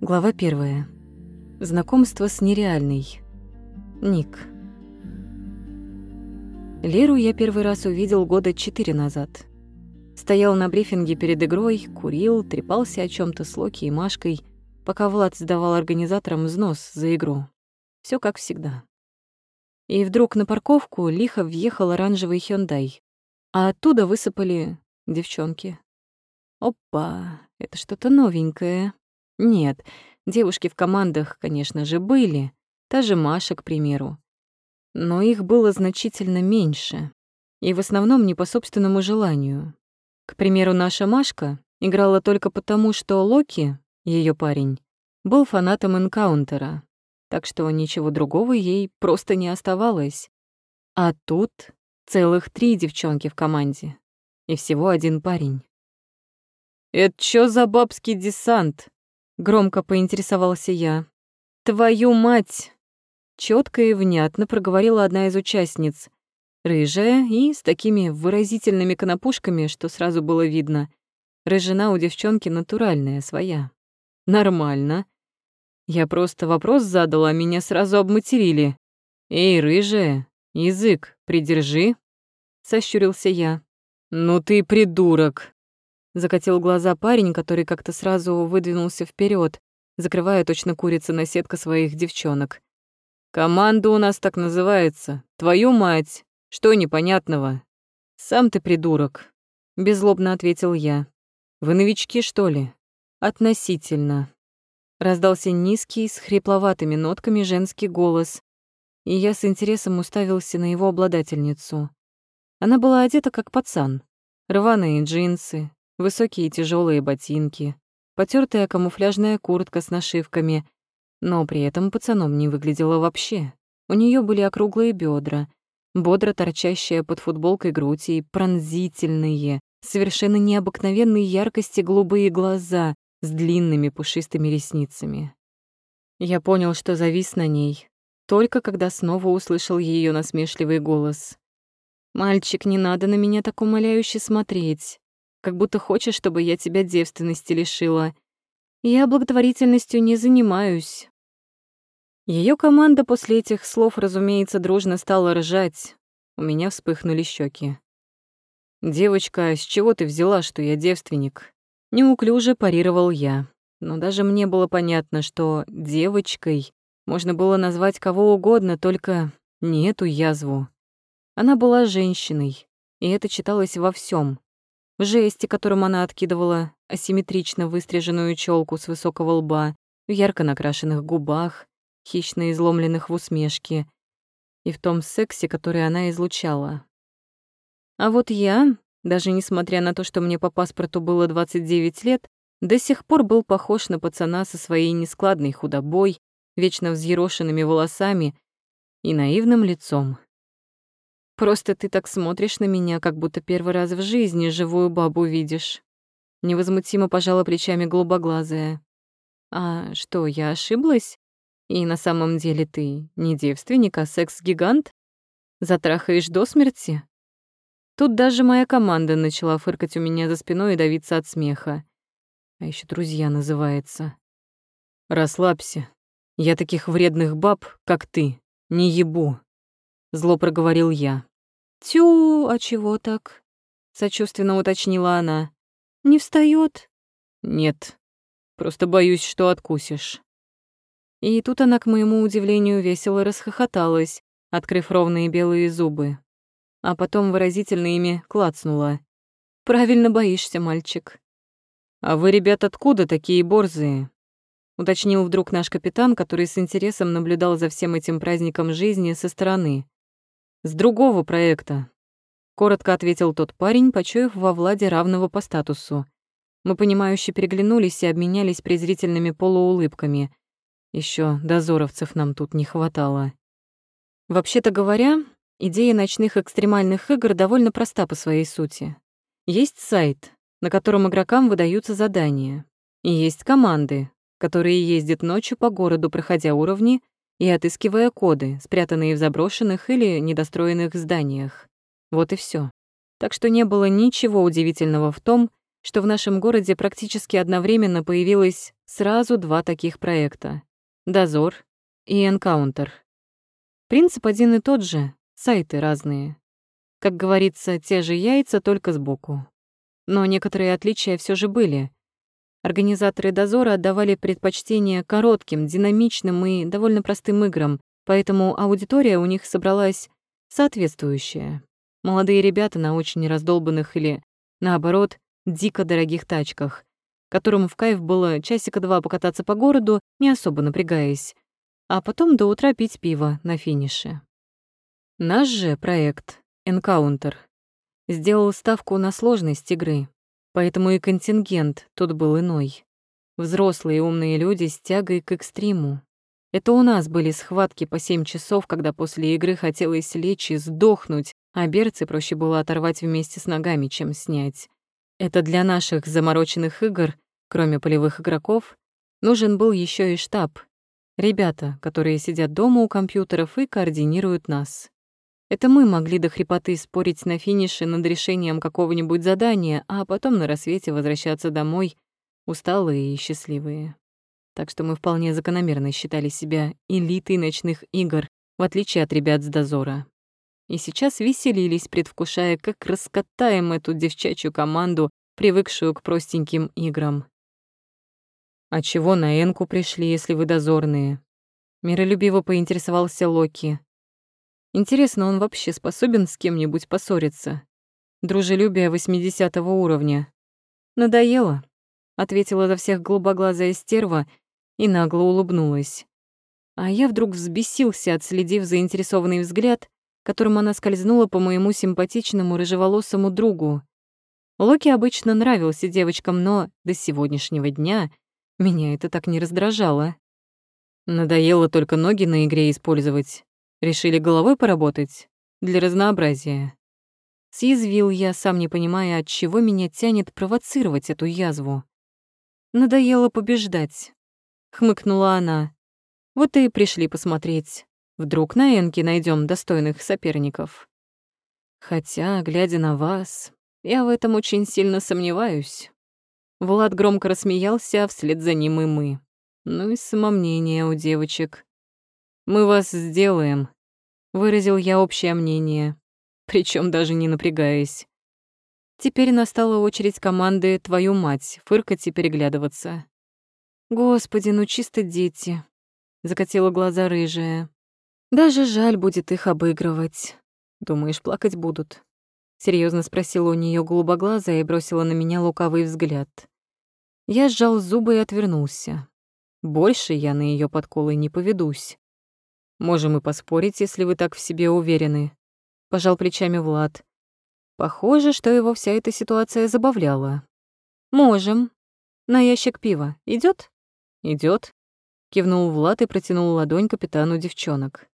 Глава первая. Знакомство с нереальной. Ник. Леру я первый раз увидел года четыре назад. Стоял на брифинге перед игрой, курил, трепался о чем то с Локи и Машкой, пока Влад сдавал организаторам взнос за игру. Все как всегда. И вдруг на парковку лихо въехал оранжевый Hyundai, а оттуда высыпали девчонки. Опа, это что-то новенькое. Нет, девушки в командах, конечно же, были. Та же Маша, к примеру. Но их было значительно меньше. И в основном не по собственному желанию. К примеру, наша Машка играла только потому, что Локи, ее парень, был фанатом энкаунтера, так что ничего другого ей просто не оставалось. А тут целых три девчонки в команде и всего один парень. «Это чё за бабский десант?» Громко поинтересовался я. «Твою мать!» Четко и внятно проговорила одна из участниц. Рыжая и с такими выразительными конопушками, что сразу было видно. Рыжина у девчонки натуральная, своя. Нормально. Я просто вопрос задала, меня сразу обматерили. «Эй, рыжая, язык придержи!» Сощурился я. «Ну ты придурок!» Закатил глаза парень, который как-то сразу выдвинулся вперед, закрывая точно курица на сетка своих девчонок. «Команда у нас так называется. Твою мать! Что непонятного?» «Сам ты придурок», — беззлобно ответил я. «Вы новички, что ли?» «Относительно». Раздался низкий, с хрипловатыми нотками женский голос, и я с интересом уставился на его обладательницу. Она была одета как пацан. Рваные джинсы, высокие тяжелые ботинки, потертая камуфляжная куртка с нашивками, но при этом пацаном не выглядела вообще. У нее были округлые бедра, бодро торчащая под футболкой грудь и пронзительные, совершенно необыкновенной яркости голубые глаза с длинными пушистыми ресницами. Я понял, что завис на ней, только когда снова услышал ее насмешливый голос. «Мальчик, не надо на меня так умоляюще смотреть как будто хочешь, чтобы я тебя девственности лишила. Я благотворительностью не занимаюсь». Ее команда после этих слов, разумеется, дружно стала ржать. У меня вспыхнули щеки. «Девочка, с чего ты взяла, что я девственник?» Неуклюже парировал я. Но даже мне было понятно, что девочкой можно было назвать кого угодно, только не эту язву. Она была женщиной, и это читалось во всем в жесте, которым она откидывала асимметрично выстриженную челку с высокого лба, в ярко накрашенных губах, хищно изломленных в усмешке, и в том сексе, который она излучала. А вот я, даже несмотря на то, что мне по паспорту было 29 лет, до сих пор был похож на пацана со своей нескладной худобой, вечно взъерошенными волосами и наивным лицом. Просто ты так смотришь на меня, как будто первый раз в жизни живую бабу видишь. Невозмутимо пожала плечами голубоглазая. А что, я ошиблась? И на самом деле ты не девственник, а секс-гигант? Затрахаешь до смерти? Тут даже моя команда начала фыркать у меня за спиной и давиться от смеха. А еще друзья называется. Расслабься. Я таких вредных баб, как ты, не ебу. Зло проговорил я. «Тю, а чего так?» — сочувственно уточнила она. «Не встает? «Нет, просто боюсь, что откусишь». И тут она, к моему удивлению, весело расхохоталась, открыв ровные белые зубы. А потом выразительно ими клацнула. «Правильно боишься, мальчик». «А вы, ребят, откуда такие борзые?» — уточнил вдруг наш капитан, который с интересом наблюдал за всем этим праздником жизни со стороны. «С другого проекта», — коротко ответил тот парень, почуяв во Владе равного по статусу. Мы, понимающе переглянулись и обменялись презрительными полуулыбками. Еще дозоровцев нам тут не хватало. Вообще-то говоря, идея ночных экстремальных игр довольно проста по своей сути. Есть сайт, на котором игрокам выдаются задания. И есть команды, которые ездят ночью по городу, проходя уровни и отыскивая коды, спрятанные в заброшенных или недостроенных зданиях. Вот и все. Так что не было ничего удивительного в том, что в нашем городе практически одновременно появилось сразу два таких проекта — «Дозор» и «Энкаунтер». Принцип один и тот же, сайты разные. Как говорится, те же яйца, только сбоку. Но некоторые отличия все же были. Организаторы дозора отдавали предпочтение коротким, динамичным и довольно простым играм, поэтому аудитория у них собралась соответствующая. Молодые ребята на очень раздолбанных или, наоборот, дико дорогих тачках, которым в кайф было часика два покататься по городу, не особо напрягаясь, а потом до утра пить пиво на финише. Наш же проект «Энкаунтер» сделал ставку на сложность игры, поэтому и контингент тут был иной. Взрослые умные люди с тягой к экстриму. Это у нас были схватки по семь часов, когда после игры хотелось лечь и сдохнуть, а берцы проще было оторвать вместе с ногами, чем снять. Это для наших замороченных игр, кроме полевых игроков, нужен был еще и штаб. Ребята, которые сидят дома у компьютеров и координируют нас. Это мы могли до хрипоты спорить на финише над решением какого-нибудь задания, а потом на рассвете возвращаться домой, усталые и счастливые. Так что мы вполне закономерно считали себя элитой ночных игр, в отличие от ребят с дозора и сейчас веселились, предвкушая, как раскатаем эту девчачью команду, привыкшую к простеньким играм. «А чего на Энку пришли, если вы дозорные?» Миролюбиво поинтересовался Локи. Интересно, он вообще способен с кем-нибудь поссориться? Дружелюбие восьмидесятого уровня. «Надоело», — ответила за всех голубоглазая стерва и нагло улыбнулась. А я вдруг взбесился, отследив заинтересованный взгляд, которым она скользнула по моему симпатичному рыжеволосому другу. Локи обычно нравился девочкам, но до сегодняшнего дня меня это так не раздражало. Надоело только ноги на игре использовать. Решили головой поработать? Для разнообразия. Съязвил я, сам не понимая, от чего меня тянет провоцировать эту язву. Надоело побеждать. Хмыкнула она. Вот и пришли посмотреть. Вдруг на Энке найдем достойных соперников. Хотя, глядя на вас, я в этом очень сильно сомневаюсь. Влад громко рассмеялся, а вслед за ним и мы. Ну и самомнение у девочек. «Мы вас сделаем», — выразил я общее мнение, причем даже не напрягаясь. Теперь настала очередь команды «Твою мать» фыркать и переглядываться. «Господи, ну чисто дети», — закатила глаза рыжая. Даже жаль будет их обыгрывать. Думаешь, плакать будут? Серьезно спросила у нее голубоглазая и бросила на меня лукавый взгляд. Я сжал зубы и отвернулся. Больше я на ее подколы не поведусь. Можем и поспорить, если вы так в себе уверены. Пожал плечами Влад. Похоже, что его вся эта ситуация забавляла. Можем. На ящик пива идет? Идет. Кивнул Влад и протянул ладонь капитану девчонок.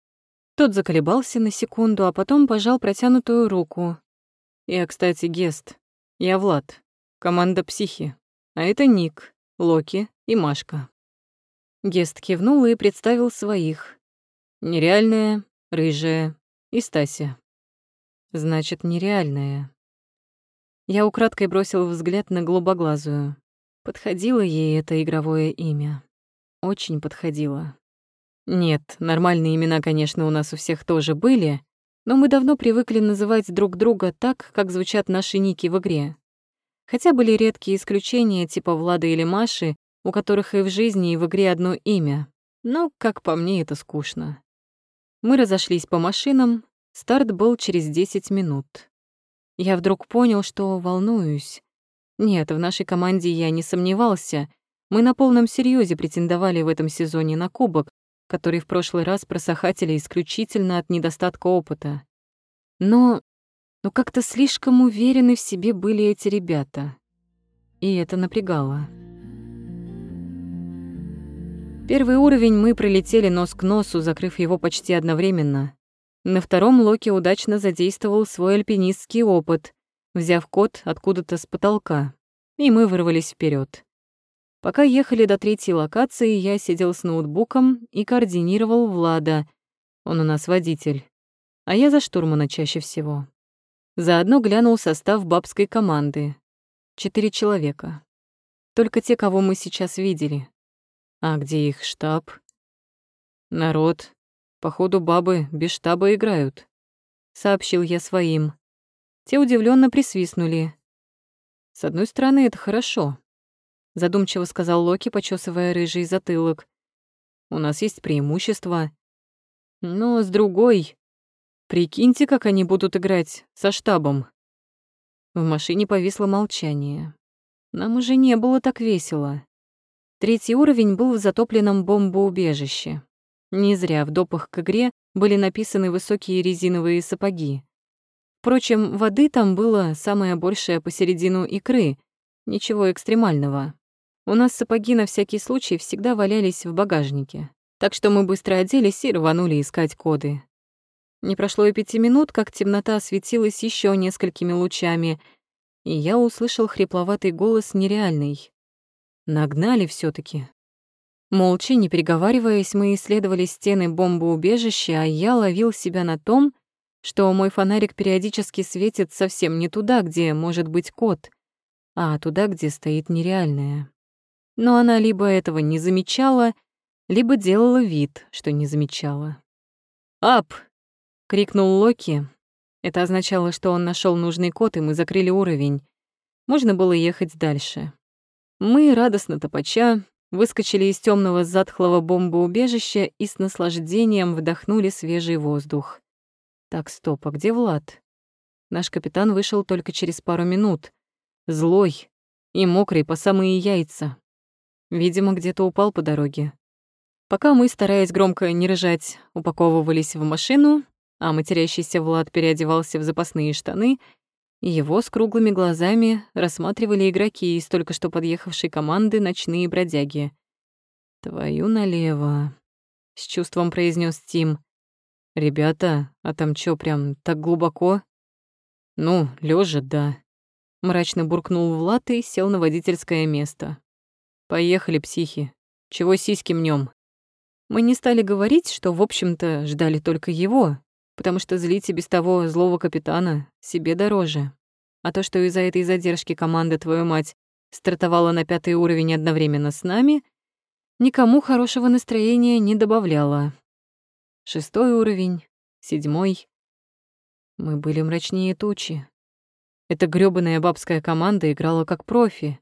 Тот заколебался на секунду, а потом пожал протянутую руку. «Я, кстати, Гест. Я Влад. Команда «Психи». А это Ник, Локи и Машка». Гест кивнул и представил своих. Нереальная, рыжая и Стася. Значит, нереальная. Я украдкой бросил взгляд на голубоглазую. Подходило ей это игровое имя. Очень подходило. Нет, нормальные имена, конечно, у нас у всех тоже были, но мы давно привыкли называть друг друга так, как звучат наши ники в игре. Хотя были редкие исключения, типа Влада или Маши, у которых и в жизни, и в игре одно имя. Но, как по мне, это скучно. Мы разошлись по машинам, старт был через 10 минут. Я вдруг понял, что волнуюсь. Нет, в нашей команде я не сомневался. Мы на полном серьезе претендовали в этом сезоне на кубок, который в прошлый раз просохатели исключительно от недостатка опыта. Но... но как-то слишком уверены в себе были эти ребята. И это напрягало. Первый уровень мы пролетели нос к носу, закрыв его почти одновременно. На втором Локи удачно задействовал свой альпинистский опыт, взяв код откуда-то с потолка, и мы вырвались вперед. Пока ехали до третьей локации, я сидел с ноутбуком и координировал Влада. Он у нас водитель. А я за штурмана чаще всего. Заодно глянул состав бабской команды. Четыре человека. Только те, кого мы сейчас видели. А где их штаб? Народ. Походу, бабы без штаба играют. Сообщил я своим. Те удивленно присвистнули. С одной стороны, это хорошо. Задумчиво сказал Локи, почесывая рыжий затылок. У нас есть преимущество. Но с другой... Прикиньте, как они будут играть со штабом. В машине повисло молчание. Нам уже не было так весело. Третий уровень был в затопленном бомбоубежище. Не зря в допах к игре были написаны высокие резиновые сапоги. Впрочем, воды там было самое большее посередину икры, ничего экстремального. У нас сапоги на всякий случай всегда валялись в багажнике, так что мы быстро оделись и рванули искать коды. Не прошло и пяти минут, как темнота осветилась еще несколькими лучами, и я услышал хрипловатый голос нереальный. Нагнали все таки Молча, не переговариваясь, мы исследовали стены бомбоубежища, а я ловил себя на том, что мой фонарик периодически светит совсем не туда, где может быть кот, а туда, где стоит нереальное. Но она либо этого не замечала, либо делала вид, что не замечала. «Ап!» — крикнул Локи. Это означало, что он нашел нужный код, и мы закрыли уровень. Можно было ехать дальше. Мы, радостно топача, выскочили из темного затхлого бомбоубежища и с наслаждением вдохнули свежий воздух. Так, стоп, а где Влад? Наш капитан вышел только через пару минут. Злой и мокрый по самые яйца. Видимо, где-то упал по дороге. Пока мы, стараясь громко не рыжать, упаковывались в машину, а матерящийся Влад переодевался в запасные штаны, его с круглыми глазами рассматривали игроки из только что подъехавшей команды «Ночные бродяги». «Твою налево», — с чувством произнес Тим. «Ребята, а там чё, прям так глубоко?» «Ну, лежа, да», — мрачно буркнул Влад и сел на водительское место. «Поехали, психи. Чего сиськи мнём?» Мы не стали говорить, что, в общем-то, ждали только его, потому что злить и без того злого капитана себе дороже. А то, что из-за этой задержки команда «Твою мать» стартовала на пятый уровень одновременно с нами, никому хорошего настроения не добавляло. Шестой уровень, седьмой. Мы были мрачнее тучи. Эта грёбаная бабская команда играла как профи.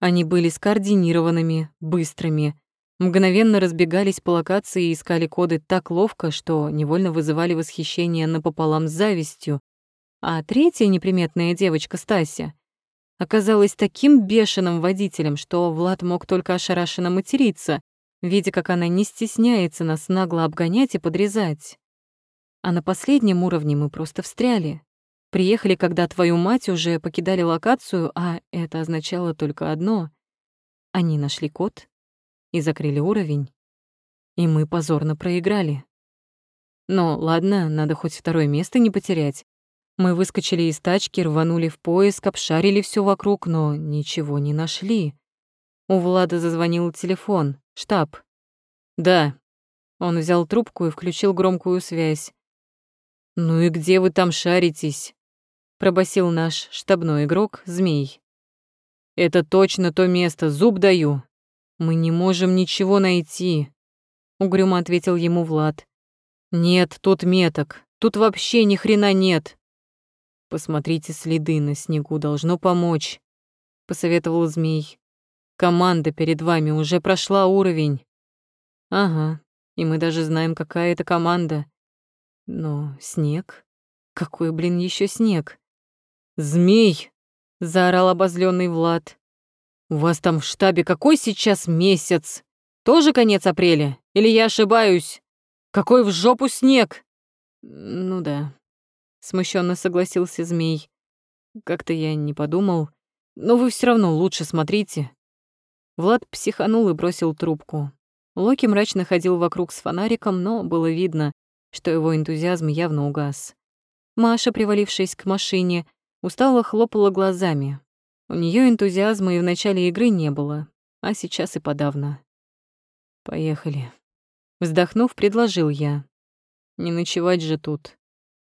Они были скоординированными, быстрыми, мгновенно разбегались по локации и искали коды так ловко, что невольно вызывали восхищение напополам с завистью. А третья неприметная девочка, Стася, оказалась таким бешеным водителем, что Влад мог только ошарашенно материться, видя, как она не стесняется нас нагло обгонять и подрезать. А на последнем уровне мы просто встряли. Приехали, когда твою мать уже покидали локацию, а это означало только одно. Они нашли код и закрыли уровень, и мы позорно проиграли. Но ладно, надо хоть второе место не потерять. Мы выскочили из тачки, рванули в поиск, обшарили все вокруг, но ничего не нашли. У Влада зазвонил телефон. Штаб. Да. Он взял трубку и включил громкую связь. «Ну и где вы там шаритесь?» Пробасил наш штабной игрок, Змей. «Это точно то место, зуб даю. «Мы не можем ничего найти», — угрюмо ответил ему Влад. «Нет, тут меток. Тут вообще ни хрена нет». «Посмотрите следы на снегу, должно помочь», — посоветовал Змей. «Команда перед вами уже прошла уровень». «Ага, и мы даже знаем, какая это команда. Но снег? Какой, блин, еще снег?» «Змей!» — заорал обозленный Влад. «У вас там в штабе какой сейчас месяц? Тоже конец апреля? Или я ошибаюсь? Какой в жопу снег?» «Ну да», — смущенно согласился змей. «Как-то я не подумал. Но вы все равно лучше смотрите». Влад психанул и бросил трубку. Локи мрачно ходил вокруг с фонариком, но было видно, что его энтузиазм явно угас. Маша, привалившись к машине, устало хлопала глазами, у нее энтузиазма и в начале игры не было, а сейчас и подавно. «Поехали». Вздохнув, предложил я. «Не ночевать же тут.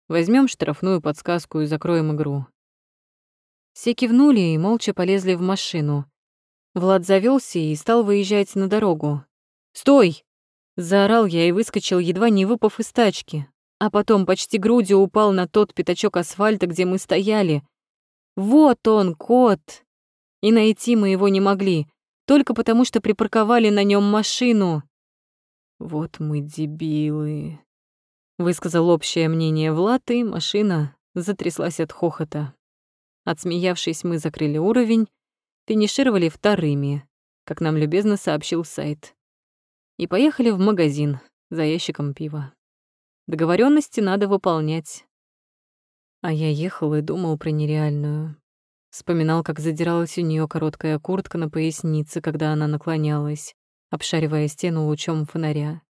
Возьмем штрафную подсказку и закроем игру». Все кивнули и молча полезли в машину. Влад завелся и стал выезжать на дорогу. «Стой!» — заорал я и выскочил, едва не выпав из тачки, а потом почти грудью упал на тот пятачок асфальта, где мы стояли. Вот он, кот! И найти мы его не могли, только потому что припарковали на нем машину. «Вот мы дебилы», — высказал общее мнение Влад, и машина затряслась от хохота. Отсмеявшись, мы закрыли уровень, финишировали вторыми, как нам любезно сообщил сайт, и поехали в магазин за ящиком пива. Договоренности надо выполнять. А я ехал и думал про нереальную. Вспоминал, как задиралась у нее короткая куртка на пояснице, когда она наклонялась, обшаривая стену лучом фонаря.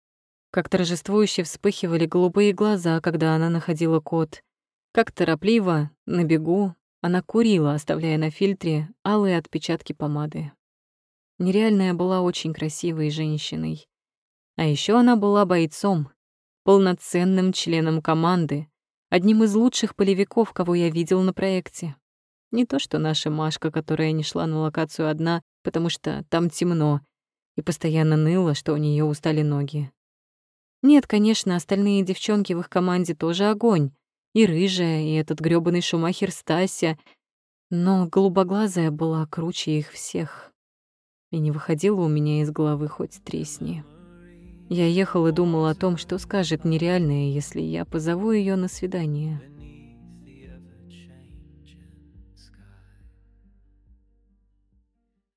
Как торжествующе вспыхивали голубые глаза, когда она находила код. Как торопливо, на бегу, она курила, оставляя на фильтре алые отпечатки помады. Нереальная была очень красивой женщиной. А еще она была бойцом, полноценным членом команды, одним из лучших полевиков, кого я видел на проекте. Не то что наша Машка, которая не шла на локацию одна, потому что там темно, и постоянно ныла, что у нее устали ноги. Нет, конечно, остальные девчонки в их команде тоже огонь, и рыжая, и этот грёбаный шумахер Стася. Но голубоглазая была круче их всех. И не выходила у меня из головы хоть тресни. Я ехал и думал о том, что скажет нереальное, если я позову ее на свидание.